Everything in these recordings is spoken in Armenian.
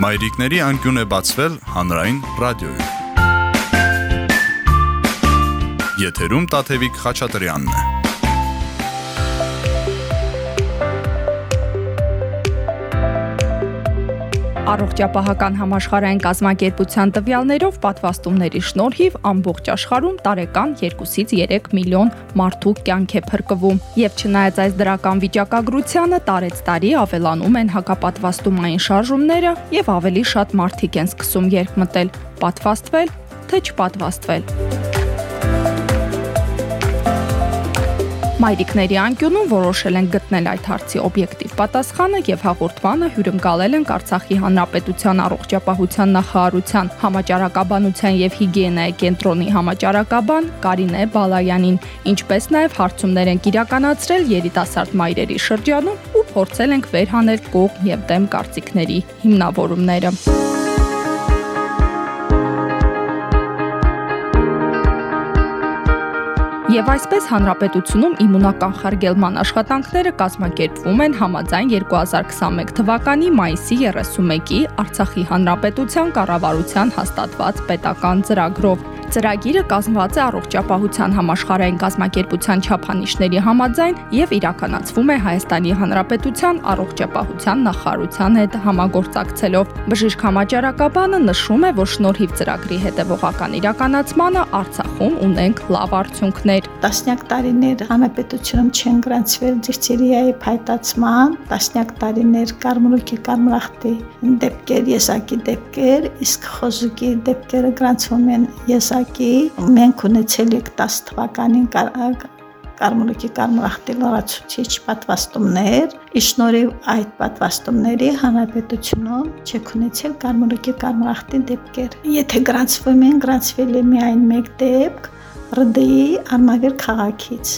Մայրիկների անկյուն է բացվել հանրային ռադիոյում։ Եթերում Տաթևիկ Խաչատրյանն է։ Առողջապահական համաշխարհային կազմակերպության տվյալներով պատվաստումների շնորհիվ ամբողջ աշխարհում տարեկան 2-ից 3 միլիոն մարդու կյանք է փրկվում։ Եվ չնայած այս դրական վիճակագրությանը, տարեց տարի ավելանում են հակապատվաստումային շարժումները եւ ավելի շատ մարդիկ են սկսում երկմտել՝ պատվաստվել թե չպատվաստվել։ Մայրիկների անկյունում որոշել են գտնել այդ հարցի օբյեկտիվ պատասխանը եւ հաղորդմանը հյուրընկալել են Արցախի Հանրապետության առողջապահության նախարարության համաճարակաբանության եւ հիգիենայի կենտրոնի համաճարակաբան Կարինե Բալայանին, ինչպես նաեւ հարցումներ են իրականացրել երիտասարդ մայրերի շրջանում ու փորձել ենք վերհանել կողմ եւ դեմ կարծիքների հիմնավորումները։ Եվ այսպես հանրապետությունում իմունականխարգելման աշխատանքները կազմակերպվում են համաձայն 2021 թվականի մայիսի 31-ի Արցախի հանրապետության կառավարության հաստատված պետական ծրագրով։ Ծրագիրը կազմված է առողջապահության համաշխարհային կազմակերպության չափանիշների համաձայն եւ իրականացվում է Հայաստանի Հանրապետության առողջապահության նախարարության հետ համագործակցելով։ Բժիշկ համաճարակաբանը նշում է, որ շնորհիվ ծրագրի հետևողական իրականացմանը Արցախում ունենք լավ արդյունքներ։ Տասնյակ տարիներ հանրապետությունում չեն գրանցվել դիֆթերիայի փայտացման, տասնյակ տարիներ կարմրուկի կարմրախտի դեպքեր, եսակի դեպքեր, իսկ խոզուկի դեպքերը գրանցվում են եսակի ժամանակի մենք ունեցել ենք 10 թվականին կարմրուկի կարմրախտի լրացուցիչ պատվաստումներ, իշնորհիվ այդ պատվաստումների հանրապետությունում չեք ունեցել կարմրուկի կարմրախտի դեպքեր։ Եթե գրանցվում են, գրանցվել է միայն մեկ դեպք ՌԴ-ի Արմավիր քաղաքից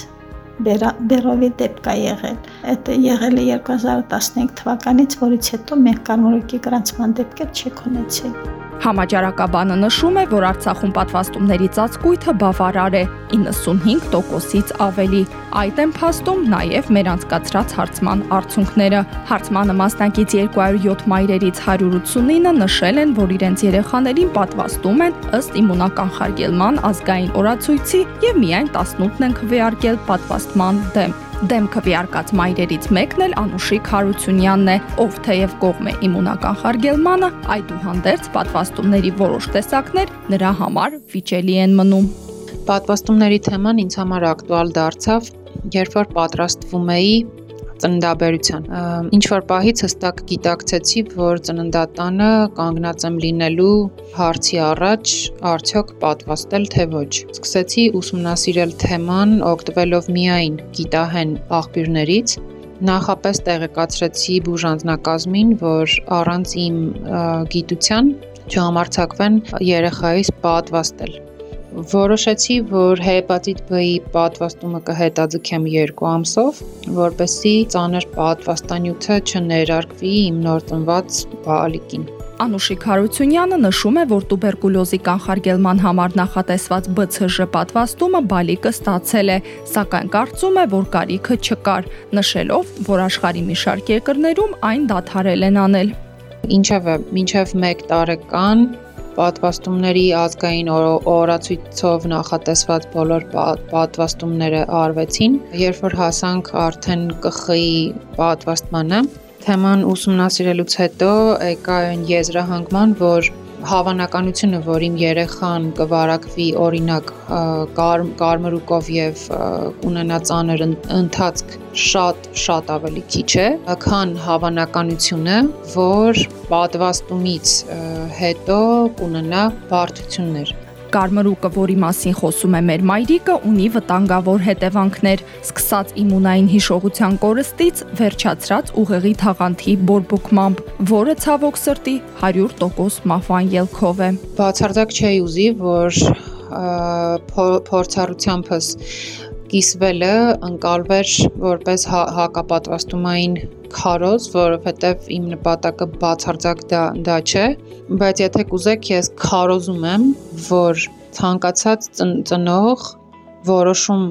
Բերովի դեպք է եղել։ Այդ եղել է 2015 թվականից, որից հետո մենք կարմրուկի գրանցման դեպքեր չեք ունեցել։ Համաճարակաբանը նշում է, որ Արցախում պատվաստումների ծածկույթը բավարար է 95%-ից ավելի։ Այդ են փաստում նաև մեր անցկացրած հարցման արդյունքները։ Հարցմանը մասնակից 207 մայրերից 189-ը նշել են, որ իրենց երեխաներին պատվաստում են ըստ իմունական խարգելման ազգային օրացույցի եւ միայն 18-ն են քվեարկել պատվաստման դեմ։ Դեմ քվեարկած մայրերից մեկն էլ Անուշիկ Հարությունյանն է, ով թեև կողմ է իմունական խարգելմանը, այդուհանդերձ պատվաստումների որոշ տեսակներ նրա համար վիճելի են մնում։ Պատվաստումների թեման ինձ համար ակտուալ դարձավ, երբ որ պատրաստվում էի ծննդաբերության։ Ինչ որ պահից հստակ գիտակցեցի, որ ծննդատանը կանգնած եմ լինելու հարցի առաջ, արդյոք պատվաստել թե ոչ։ Սկսեցի ուսումնասիրել թեման, օգտվելով միայն գիտահեն աղբյուրներից, նախապես տեղեկացրեցի բուժանձնակազմին, որ առանց իմ գիտության չհամարցակվեն երեխայիս պատվաստել որոշեցի, որ հեպատիտ B-ի պատվաստումը կհետաձգեմ 2 ամսով, որպեսզի ծանր պատվաստանյութը չներարկվի իմ նոր ծնված բալիկին։ Անուշիկ Հարությունյանը նշում է, որ տուբերկուլոզի կանխարգելման համար նախատեսված ԲՑԺ պատվաստումը բալիկը ստացել է, սակայն կարծում է, որ կարիքը չկար, նշելով, որ աշխարհի մի շարք երկրներում այն դադարել են անել։ Ինչևէ, մինչև 1 տարեկան պատվաստումների ազգային օրացույցով նախատեսված բոլոր պատվաստումները արվեցին, երբ որ հասանք արդեն ԿԽ-ի պատվաստմանը, թեման ուսումնասիրելուց հետո եկա այն եզրահանգման, որ հավանականությունը, որ իմ երեխան կվարակվի օրինակ կար, կարմրուկով եւ ունենա ծանր ընթացք շատ շատ ավելի քիչ է, քան հավանականությունը, որ պատվաստումից հետո կունենա բարդություններ Կարմրուկը, որի մասին խոսում է մեր մայրիկը, ունի վտանգավոր հետևանքներ, սկսած իմունային հիշողության կորստից, վերջացրած ուղեղի թաղանթի բորբոքմամբ, որը ցավոք սրտի 100% մահվան ելքով է։ Բացարձակ չէի ուզի, որ փորձառությամբս կիսվելը ընկալվեր որպես հա, հակապատվաստումային քարոզ, որովհետև իմ նպատակը բացարձակ դա դա չէ, բայց եթե կուզեք, ես քարոզում եմ, որ ցանկացած ծնող որոշում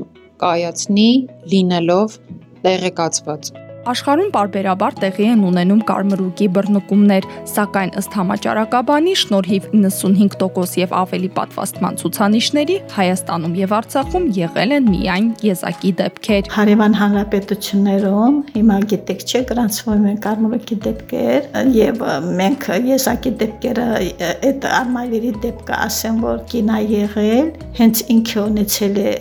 կայացնի լինելով տեղեկացված Աշխարհում parberabar տեղի են ունենում կարմրուկի բռնկումներ, սակայն ըստ համաճարակաբանի շնորհիվ 95% եւ ավելի պատվաստման ցուցանիշների Հայաստանում եւ Արցախում եղել են միայն եզակի դեպքեր։ Հարևան հանրապետություններում հիմա գիտեք չէ գրանցվում են կարմրուկի դեպքեր եւ մենք եզակի դեպքերը այդ արմայրերի դեպքը ասեմ որ կինա եղել, հենց ինքը ունեցել է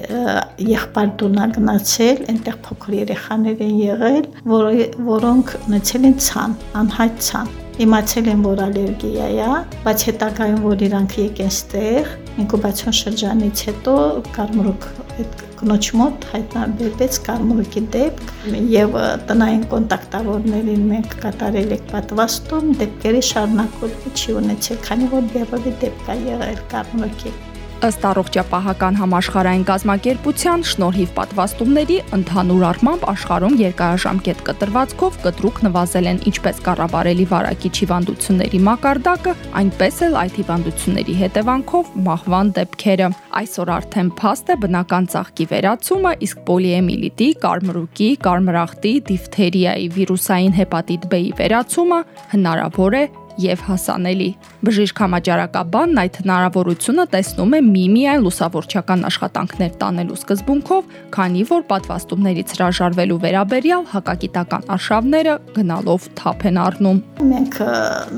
եղբայր տունա գնացել, այնտեղ փոքր երեխաներ են եղել, որ, որոնք ունեցել են ցան, անհայտ ցան իմացել են, որ ալերգիա է, բայց հետագայում, որ իրանք եկեն ստեղ, ինկուբացիոն շրջանից հետո կարմրուկ այդ կնոջ մոտ հայտնաբերվեց կարմրուկի դեպք եւ տնային կոնտակտավորներին մենք կատարել ենք պատվաստում դեպքերի շարունակություն չի ունեցել, քանի որ բեռովի դեպք կա եղել կարմրուկի Ըստ առողջապահական համաշխարհային կազմակերպության շնորհիվ պատվաստումների ընդհանուր առմամբ աշխարհում երկարաժամկետ կտրվածքով կտրուկ նվազել են ինչպես կառավարելի վարակիչ հիվանդությունների մակարդակը, այնպես էլ այդ հիվանդությունների հետևանքով մահվան դեպքերը։ Այսօր արդեն փաստ է բնական ծաղկի վերացումը, իսկ պոլիեմիլիտի, կարմրուկի, կարմրախտի, դիֆթերիայի, վիրուսային հեպատիտ B-ի վերացումը հնարավոր է եւ հասանելի։ Բժիշկ համաճարակաբանն այդ հնարավորությունը տեսնում է միմիայն լուսավորչական աշխատանքներ տանելու սկզբունքով, քանի որ պատվաստումներից հրաժարվելու վերաբերյալ հակագիտական արշավները գնալով թափ են առնում։ Մենք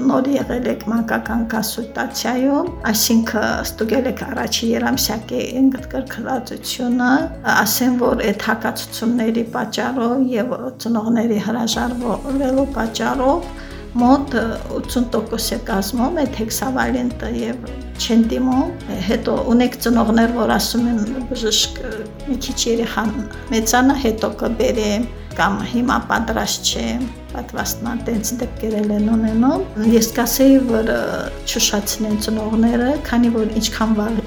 նոր եղել ենք մանկական կոնսուլտացիայում, այսինքն ստուգել ենք առաջի երամսյակի ընդգրկրածությունը, ասեմ, որ այդ հակացությունների պատճառով եւ ծնողների հրաժարվելու պատճառով մոտ 80% է կազմում այդ հեքսավալենտը եւ չեն դիմում հետո ունեք ծնողներ որ ասում են բժիշկ մի քիչ երեխան մեծանա հետո կբերեմ կամ հիմա պատրաստ չեմ պատվաստման տենց դեպքերել են ունենում ես կասեի որ չշացնեն ծնողները քանի որ ինչքան վաղ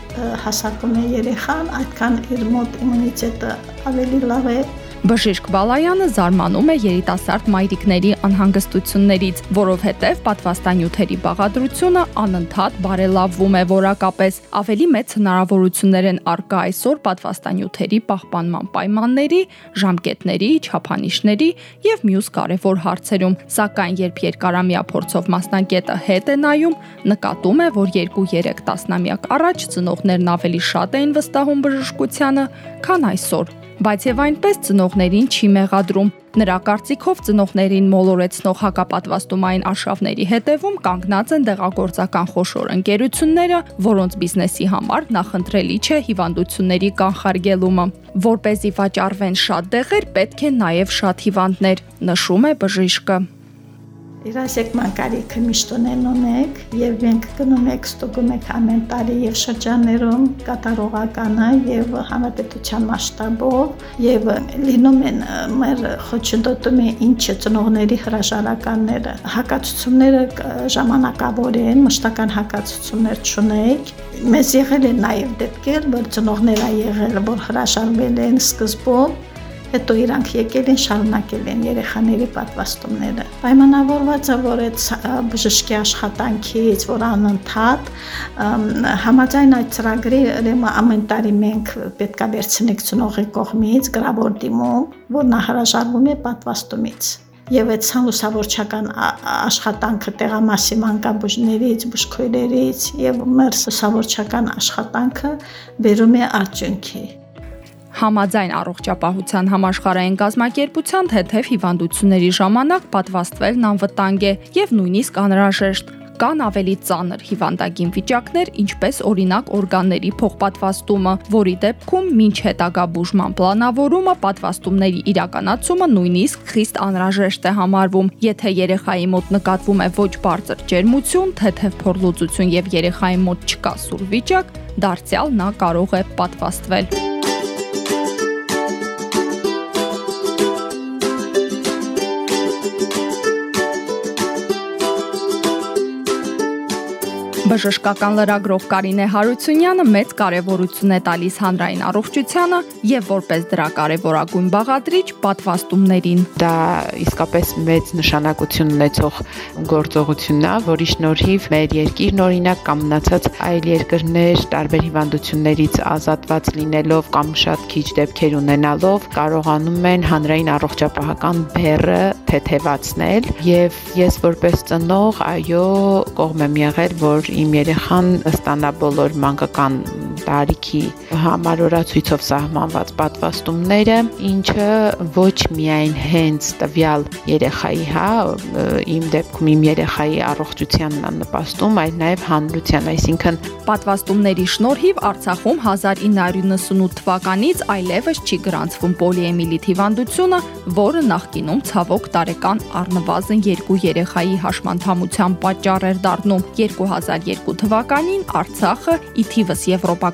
հասակում է երեխան այդքան իր մոտ իմունիտետը ավելի լավ է Բժիշկ Բալայանը զարմանում է երիտասարդ մայրիկների անհանգստություններից, որովհետև պատվաստանյութերի բաղադրությունը անընդհատ բարելավվում է որակապես։ Ավելի մեծ հնարավորություններ են արկա այսօր պատվաստանյութերի պահպանման պայմանների, ժամկետների, չափանիշների եւ մյուս կարևոր հարցերում։ Սակայն երբ երկարամյա փորձով մասնագետը հետ է նայում, նկատում է, որ 2-3 տասնամյակ առաջ ծնողներն ավելի շատ էին վստահում բժշկությանը, քան այսօր բայց եւ այնպես ծնողներին չի մեղադրում։ Նրա կարծիքով ծնողներին մոլորեցնող հակապատվաստումային արշավների հետևում կանգնած են դեղագործական խոշոր ընկերությունները, որոնց բիզնեսի համար նախընտրելի չէ հիվանդությունների կանխարգելումը։ Որ เป զի վաճառվեն շատ դեղեր, պետք է նաև շատ հիվանդներ, նշում է բժիշկը։ Իրազեկ մանկարիքը միշտ ունենում եք եւ մենք գնում ենք ստուգում ենք ամեն տարի եւ շրջաններում կատարողականը եւ համապետության մասշտաբով եւ լինում են մեր խոչընդոտում է ինչը ծնողների հրաժարականները հակացությունները ժամանակավոր են մշտական հակացություններ չունեք մեզ եղել է նաեւ դեպքեր որ ծնողներ ա եղել որ հրաժարվել են սկզբում հետո իրանք եկել են շարունակել են երեխաների պատվաստումները պայմանավորված է որ այդ բժշկի աշխատանքից որ անընդհատ համաձայն այդ ծրագրի ամեն տարի մենք պետքա վերցնենք ծնողի կողմից գրավոր դիմում որ նա հրաժարվում է պատվաստումից եւ այդ ցանուսավորչական աշխատանքը տեղամասի մանկաբույժներից, բուժքույրերից եւ մեր սուսավորչական աշխատանքը վերում է արդյունքի։ Համաձայն առողջապահության համաշխարհային կազմակերպության թեթև հիվանդությունների ժամանակ պատվաստվելն անվտանգ է եւ նույնիսկ անհրաժեշտ կան ավելի ծանր հիվանդագին վիճակներ, ինչպես օրինակ օրգանների փոխպատվաստումը, որի դեպքում ոչ հետագա բուժման պլանավորումը պատվաստումների իրականացումը նույնիսկ խիստ անհրաժեշտ է համարվում։ Եթե երեխայի մոտ նկատվում է ոչ բարձր ջերմություն, թեթև փորլուծություն եւ երեխայի մոտ չկա սուր վիճակ, դարձյալ նա կարող է պատվաստվել։ Բժշկական լրագրող Կարինե Հարությունյանը մեծ կարևորություն է տալիս հանրային առողջությանը եւ որպես դրա կարևորագույն բաղադրիչ պատվաստումներին։ Դա իսկապես մեծ նշանակություն ունեցող գործողությունն է, որի շնորհիվ մեր երկիրն օրինակ կամ մնացած այլ երկրներ տարբեր հիվանդություններից ազատված լինելով կամ շատ քիչ դեպքեր ունենալով կարողանում են հանրային առողջապահական բեռը թեթևացնել եւ ես որպես ծնող այո կողմ եմ եղել, որ իմ երեխան ստանա բոլոր մանկական տարիքի համարորացույցով սահմանված պատվաստումները, ինչը ոչ միայն հենց տվյալ երեխայի, հա, իմ դեպքում իմ երեխայի առողջությանն է նպաստում, այլ նաև հանրության, այսինքն պատվաստումների շնորհիվ Արցախում 1998 թվականից այլևս չի գրանցվում պոլիեմիլիտ հիվանդությունը, որը նախկինում ցավոք տարեկան առնվազն 2 երեխայի հաշմանդամության պատճառ էր դառնում 2002 թվականին Արցախը ի թիվս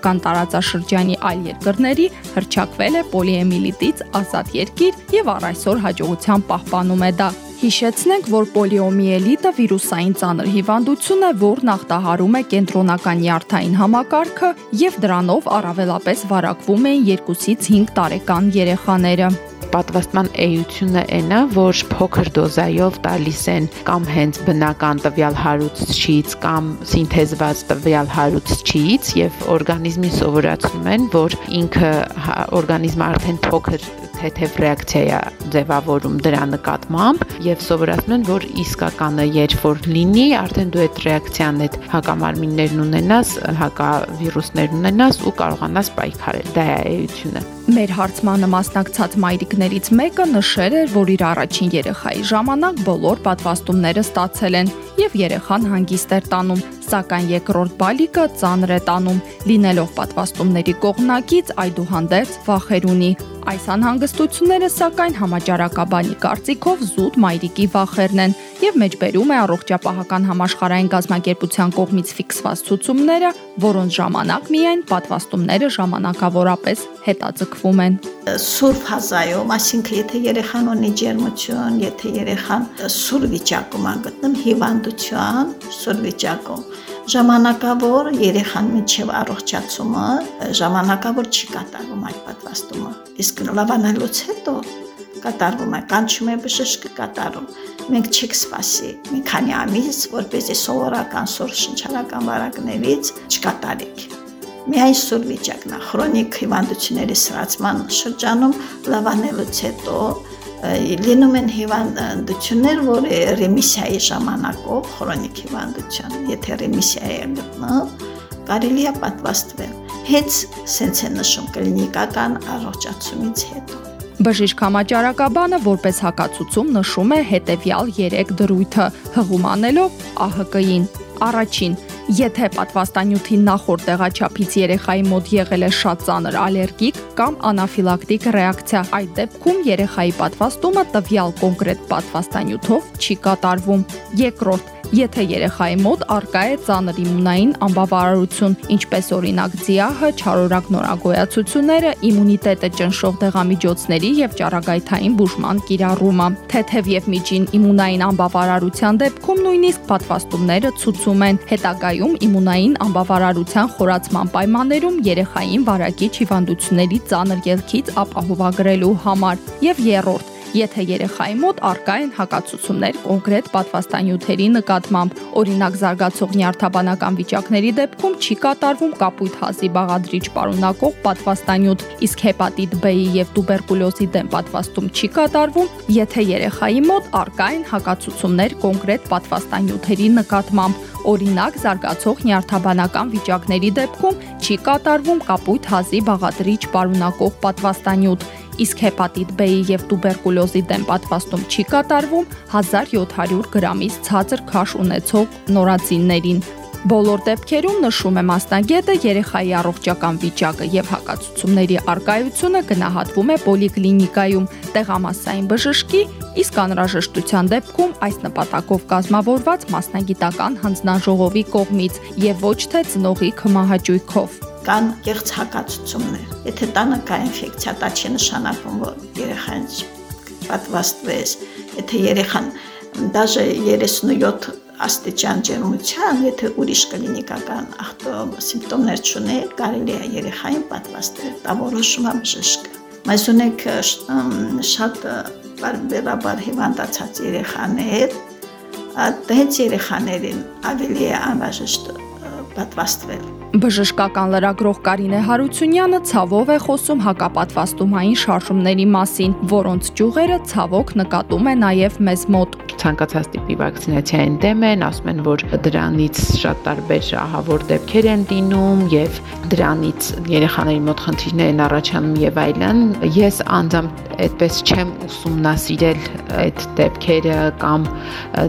եվրոպական տարածաշրջանի այլ երկրների հրճակվել է պոլիեմիլիտից ազատ երկիր եւ առ այսօր հաջողության պահպանում է դա։ Հիշեցնենք, որ պոլիոմիելիտը վիրուսային ծանր հիվանդություն է, որն ախտահարում է կենտրոնական նյարդային համակարգը եւ դրանով առավելապես վարակվում են 2-ից 5 տարեկան երեխաները պատվաստման էությունը այնա, որ փոքր դոզայով տալիս են կամ հենց բնական տվյալ հարուցչից կամ սինթեզված տվյալ հարուցչից եւ օրգանիզմին սովորացնում են, որ ինքը հա, օրգանիզմը արդեն փոքր թեթև ռեակցիա է ձևավորում դրա նկատմամբ եւ սովորացնում են, որ իսկականը երբ որ լինի, արդեն դու այդ ռեակցիան այդ հակամարմիններն ունենաս, հակավիրուսներն ունենաս ու կարողանաս պայքարել։ Դա է էությունը։ Մեր հարցմանը մասնակցած մայրիկներից մեկը նշել էր, որ իր առաջին երեխայի ժամանակ բոլոր պատվաստումները ստացել են եւ երեխան հանգիստ էր տանում, սակայն երկրորդ բալիկը ծանր է տանում, լինելով պատվաստումների կողմնակից այդուհանդերձ վախեր ունի։ Այս անհանգստությունները սակայն համաճարակաբանի կարծիքով զուտ մայրիկի վախերն են եւ մեջբերում է առողջապահական համաշխարհային գազམ་ակերպության կողմից ֆիքսված ցուցումները, որոնց ժամանակ միայն պատվաստումները ժամանակավորապես հետաձգվում են։ Սուրբ հազայում, այսինքն եթե երեխան ունի ջերմություն, եթե երեխան սուր վիճակում է գտնում հիվանդություն, սուր վիճակում ժամանակավոր երեխան միջև առողջացումը ժամանակավոր չի կատարվում այդ պատվաստումը։ Իսկ լավանալուց հետո կատարվում է, կանչում է բժշկը կատարում։ Մենք չեք սպասի մի քանի ամիս, որպեսզի սովորական սոր շնչարական վարակներից չկատարիք։ Միայն սուր վիճակն է, քրոնիկ հիվանդությունների սրացման շրջանում լավանելուց հետո լինում են հիվանդություններ, որը ռեմիսիայի ժամանակով քրոնիկ հիվանդություն, եթե ռեմիսիա է գտնվում, կարելի է պատվաստվել։ Հենց սենց է նշում կլինիկական առողջացումից հետո։ Բժիշկ համաճարակաբանը որպես հակացուցում նշում է հետևյալ 3 դրույթը՝ հղումանելով ԱՀԿ-ին։ Առաջին. Եթե պատվաստանյութի նախորդ տեղաչափից երեխայի մոտ եղել է շատ ծանր ալերգիկ կամ անաֆիլակտիկ ռեակցիա, այդ դեպքում երեխայի պատվաստումը տվյալ կոնկրետ պատվաստանյութով չի կատարվում։ Երկրորդ, եթե երեխայի մոտ արկա է ծանր իմունային անբավարարություն, ինչպես օրինակ ձիահը, չարորակ նորագոյացությունները, իմունիտետը ճնշող դեղամիջոցների եւ ճառագայթային բուժման կիրառումը։ Թեթև եւ միջին իմունային անբավարարության դեպքում նույնիսկ պատվաստումները ցուցում են հետագայում իմունային անբավարարության խորացման պայմաններում երեխային վարակիչ հիվանդությունների ծանր ելքից ապահովագրելու համար։ Եվ երրորդ եթե երեխայի մոտ արկա են հակացություններ կոնկրետ պատվաստանյութերի նկատմամբ։ Օրինակ զարգացող նյարդաբանական վիճակների դեպքում չի կատարվում կապույտ հազի բաղադրիչ պարունակող պատվաստանյութ, իսկ հեպատիտ B-ի եւ տուբերկուլոզի դեմ պատվաստում չի կատարվում, եթե երեխայի մոտ արկա են հակացություններ կոնկրետ պատվաստանյութերի նկատմամբ։ Օրինակ զարգացող նյարդաբանական վիճակների դեպքում չի կատարվում կապույտ հազի բաղադրիչ պարունակող պատվաստանյութ իսկ հեպատիտ B-ի եւ տուբերկուլոզի դեմ պատվաստում չի կատարվում 1700 գրամից ցածր քաշ ունեցող նորածիններին։ Բոլոր դեպքերում նշում է մասնագետը երեխայի առողջական վիճակը եւ հակացությունների արկայությունը գնահատվում է պոլիկլինիկայում տեղամասային բժշկի, իսկ անհրաժեշտության դեպքում այս նպատակով կազմավորված մասնագիտական հանձնաժողովի կողմից եւ ոչ թե ծնողի քմահաճույքով կան կեղծ հակացություններ։ Եթե տանը կա ինֆեկցիա, դա չի նշանակում, որ երեխան պատվաստվեց։ Եթե երեխան դաժե 37 աստիճան ջերմության, եթե ուրիշ կլինիկական սիմպտոմներ չունի, կարելի է երեխային պատվաստել, դա որոշում է բժիշկը։ Բայց ունեք շատ բարբերաբար հիվանդացած երեխաներ, դից երեխաներին ավելի է անհրաժեշտ պատվաստվել Բժշկական լրագրող Կարինե Հարությունյանը ցավով է խոսում հակապատվաստումային շարժումների մասին, որոնց ճյուղերը ցավոք նկատում է նաև մեզ մոտ ցանկացած տիպի վակցինացիային դեմ են, ասում են, որ դրանից շատ տարբեր ահավոր դեպքեր են լինում եւ դրանից երեխաների մոտ խնդիրներ են առաջանում եւ այլն։ Ես անձամբ այդպես չեմ ուսումնասիրել այդ դեպքերը կամ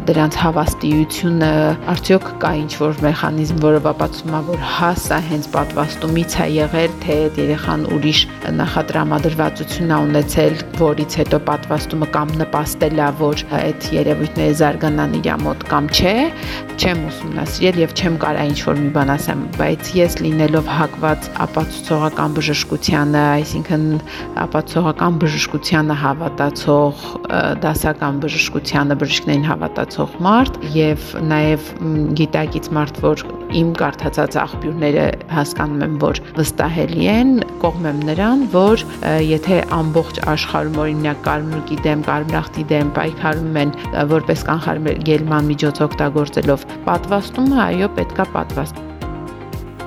դրանց հավաստիությունը, արդյոք կա ինչ-որ մեխանիզմ, որը ապացուցում է, որ հա սա հենց պատվաստումից է եղել, թե այդ երեխան ուրիշ նախատրամադրվածություն է ունեցել, որից հետո պատվաստումը կամ նպաստել է, որ այդ երևույթները զարգանան իր մոտ կամ չէ, չեմ ուսումնասիրել եւ չեմ կարա ինչ-որ մի բան ասեմ, բայց ես լինելով հակված ապացուցողական բժշկությանը, այսինքն ապացուցողական բժշկությանը հավատացող, դասական բժշկությանը բժիշկներին հավատացող մարդ եւ նաեւ գիտակից մարդ, որ իմ կարդացած աղբյուրները հասկանում եմ, որ վստահելի են, կողմ եմ նրան, որ եթե ամբողջ աշխարհում օրինակ կարմրուկի դեմ, կարմրախտի դեմ պայքարում են որպես կանխարգելման միջոց օգտագործելով պատվաստումը, այո, պետքա պատվաստ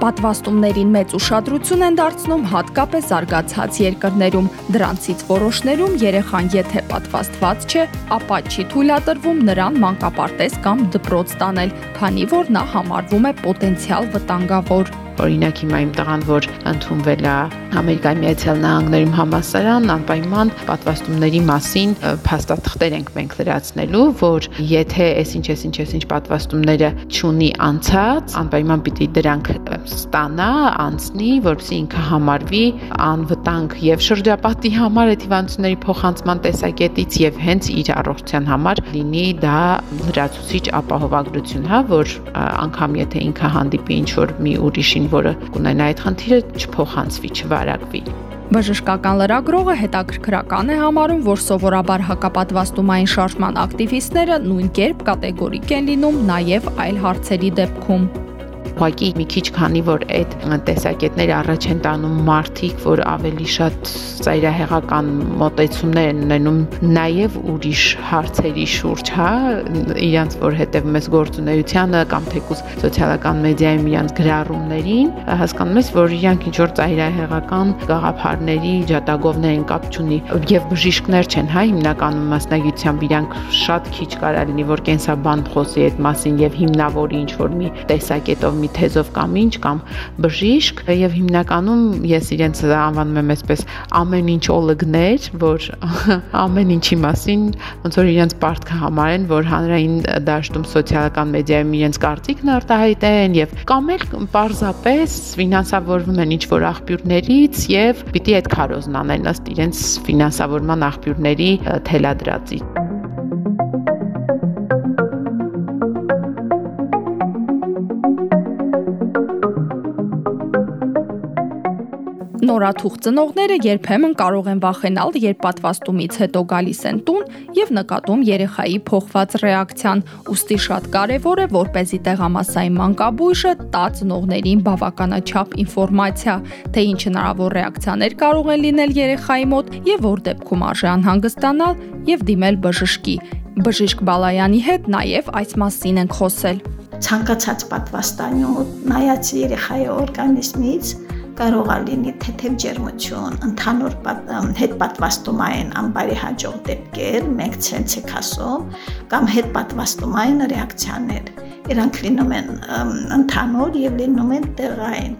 Պատվաստումներին մեծ ուշադրություն են դարձնում հատկապես զարգացած երկրներում։ Դրանցից որոշներում երեխան եթե պատվաստված չէ, ապա չի թույլատրվում նրան մանկապարտեզ կամ դպրոց տանել, քանի որ նա համարվում է պոտենցիալ վտանգավոր։ Օրինակ հիմա իմ տղան, որ ընդունվել է Ամերիկայի Միացյալ Նահանգներում համասարան, անպայման պատվաստումների մասին փաստաթղթեր ենք մենք լրացնելու, որ եթե այսինչ այսինչ այսինչ պատվաստումները ճունի անցած, անպայման պիտի դրանք ստանա, անցնի, որպեսզի ինքը համարվի անվտանգ եւ շրջապատի համար այդ հիվանդությունների փոխանցման տեսակետից եւ հենց իր առողջության համար լինի դա լրացուցիչ ապահովագրություն, հա, որ անգամ եթե ինքը հանդիպի ինչ որ մի ուրիշին այն, որը կունենա այդ խնդիրը չփոխանցվի, չվարակվի։ Բժշկական լրագրողը հետաքրքրական է համարում, որ սովորաբար հակապատվաստումային շարժման ակտիվիստները նույն կերպ կատեգորիկ են լինում նաև այլ հարցերի դեպքում ուղղակի մի քիչ քանի որ այդ տեսակետները առաջ են տանում մարդիկ, որ ավելի շատ ծայրահեղական մոտեցումներ են ունենում նաև ուրիշ հարցերի շուրջ, հա, իրանց որ հետևում ես գործունեությանը կամ թեկուզ սոցիալական մեդիայում իրանց գրառումներին, հասկանում ես, որ իրանք ինչ որ ծայրահեղական գաղափարների ջատագովներ են կապ չունի եւ բժիշկներ չեն, հա, հիմնականում մասնագիտությամբ իրանք շատ քիչ կարա լինի, որ կենսաբան խոսի այդ մասին եւ հիմնավորի ինչ որ մի տեսակետով մի թեզով կամ ինչ կամ բժիշկ եւ հիմնականում ես իրենց անվանում եմ այսպես ամեն ինչ օլգներ, որ ամեն ինչի մասին ոնց որ իրենց պարտքը համարեն, որ հանրային դաշտում սոցիալական մեդիայում իրենց կարծիքն արտահայտեն եւ կամ էլ պարզապես ֆինանսավորվում են ինչ որ աղբյուրներից եւ պիտի այդ քարոզն անեն ըստ իրենց ֆինանսավորման աղբյուրների թելադրածի Նորաթուխ ծնողները երբեմն կարող են վախենալ, երբ պատվաստումից հետո գալիս են տուն եւ նկատում երեխայի փոխված ռեակցիան։ Ոստի շատ կարեւոր է, որ เป զի տեղամասային մանկաբույժը տա ծնողներին բավականաչափ ինֆորմացիա, թե ինչ հնարավոր ռեակցիաներ կարող են լինել երեխայի մոտ եւ որ դեպքում արժե անհանգստանալ եւ դիմել բժշկի։ Բժիշկ Բալայանի հետ նաև այս մասին ենք խոսել ցանկացած պատվաստանյութ նայած երեխայի օրգանիզմից կարող է լինի թեթև ջերմություն, ընդհանուր հետ պատվաստումային անբարի հաջող դեպքեր, մենք ցենց եք ասում, կամ հետ պատվաստումային ռեակցիաներ։ Իրանք լինում են ընդհանուր եւ լինում են տեղային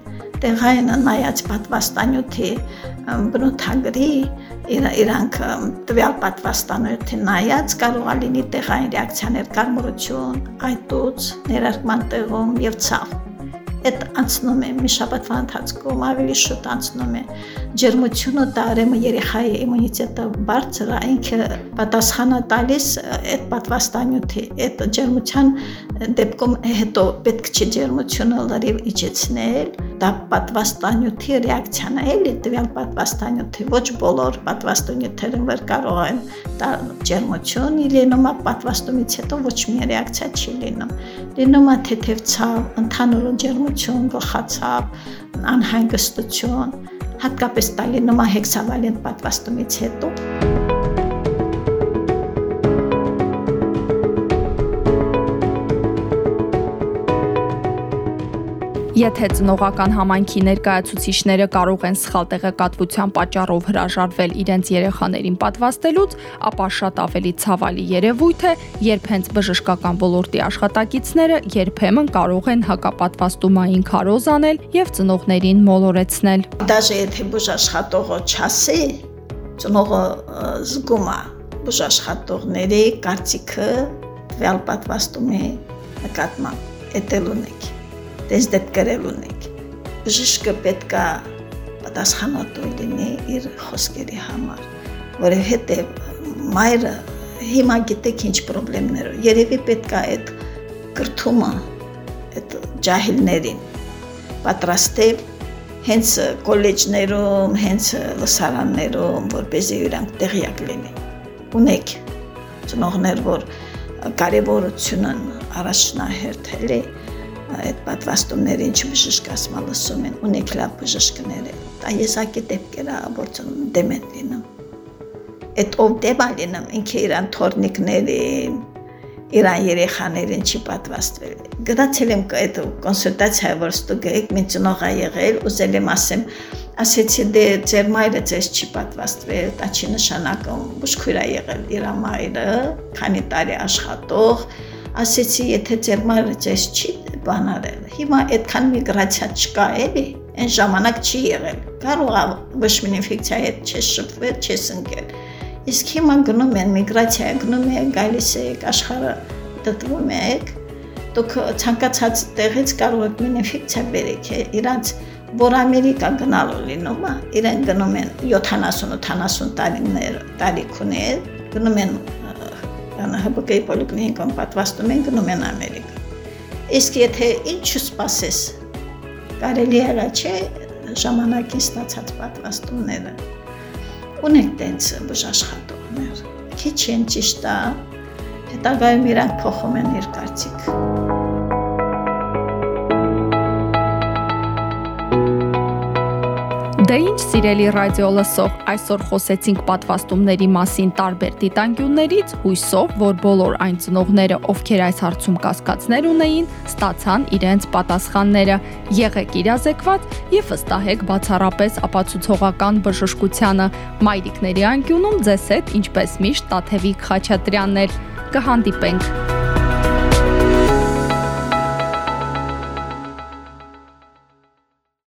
տեղային նայած պատվաստանյութի բնութագրի իրանք տվյալ պատվաստանյութի նայած կարող է լինի տեղային ռեակցիաներ կարմրություն, այտուց, ներարկման տեղում եւ ցավ այդ անցնում է մի շաբաթվա ընթացքում ավելի շուտ անցնում է ջերմությունը դարեմը երեխայի իմունիտետը բարձր է ինքը պատասխանա տալիս այդ պատվաստանյութի այդ ջերմության դեպքում հետո պետք չի ջերմությունը լրիվ իջեցնել դա պատվաստանյութի ռեակցիան է, էլի տվյալ պատվաստանյութի ոչ բոլոր պատվաստանյութերը վեր կարող են դա ջերմություն լինում, պատվաստումից հետո ոչ մի ռեակցիա չի լինում։ Լինում է թեթև ցավ, ընդհանուր ջերմություն, գլխացավ, անհանգստություն, հատկապես դա լինում է հեքսավալենտ պատվաստումից հետո։ Եթե ծնողական համայնքի ներկայացուցիչները կարող են սխալ տեղեկատվության պատճառով հրաժարվել իրենց երեխաներին պատվաստելուց, ապա շատ ավելի ցավալի երևույթ է, երբ հենց բժշկական ոլորտի աշխատակիցները երբեմն կարող են հակապատվաստումային քարոզ անել եւ ծնողներին մոլորեցնել։ Դաժե եթե բժշկատողը չասի, ծնողը զգում է բժշկատողների կարծիքը տվյալ պատվաստումի նկատմամբ էտելունեք դες դեպ գրել ունենք։ Բժիշկը պետքա պատասխանատու լինի իր խոսքերի համար, որովհետև մայրը հիմա գիտեք ինչ խնդիրներ։ Երևի պետքա այդ կրթումը այդ ջահիլներին պատրաստել հենց կոլեջներում, հենց լսարաններում, որպեսզի իրանք տեղյակ լինեն։ Ունեք ծնողներ, որ կարևորությունն առաջնահերթել է այդ պատվաստումները ինչ բժշկասմա լսում են, ունեք լավ բժշկները։ Դա եսակի դեպքերը որ դեմ են լինում։ Այդ ով դեմ է լինում, ինքը իրան թորնիկների, իրան երեխաներին չի պատվաստվել։ Գնացել եմ այդ կոնսուլտացիա, որ ստուգեք, մին ծնող ա եղել, ուզել եմ ասեմ, ասեցի դե ձեր մայրը ձեզ չի պատվաստվել, դա չի նշանակում, բուժքույր ա եղել իր մայրը, քանի տարի աշխատող, ասեցի, եթե ձեր մայրը ձեզ չի բան արել, հիմա այդքան միգրացիա չկա էլի, այն ժամանակ չի եղել։ Կարող է ոչ մի ինֆեկցիա հետ չես շփվել, չես ընկել։ Իսկ հիմա գնում են միգրացիա, գնում եք, գալիս եք, աշխարհը դտվում եք, դուք ցանկացած տեղից կարող եք մի ինֆեկցիա բերեք, իրանց որ Ամերիկա գնալու լինում է, իրեն գնում են 70-80 տարիներ, տարիք ուներ, գնում են ՀԲԿ-ի պոլիկլինիկան պատվաստում են գնում են Ամերիկա։ Իսկ եթե ինչ սպասես, կարելի է չէ ժամանակի ստացած պատվաստումները։ Ունեք տենց բժաշխատողներ։ Քիչ են ճիշտ է, հետագայում իրանք փոխում են իր կարծիքը։ Դե ինչ սիրելի ռադիո լսող, այսօր խոսեցինք պատվաստումների մասին տարբեր դիտանկյուններից, հույսով, որ բոլոր այն ծնողները, ովքեր այս հարցում կասկածներ ունեին, ստացան իրենց պատասխանները։ Եղեք իրազեկված եւ վստահեք բացառապես ապացուցողական բժշկությանը։ Մայրիկների անկյունում ձեզ հետ ինչպես միշտ Տաթևիկ Խաչատրյաններ։ Կհանդիպենք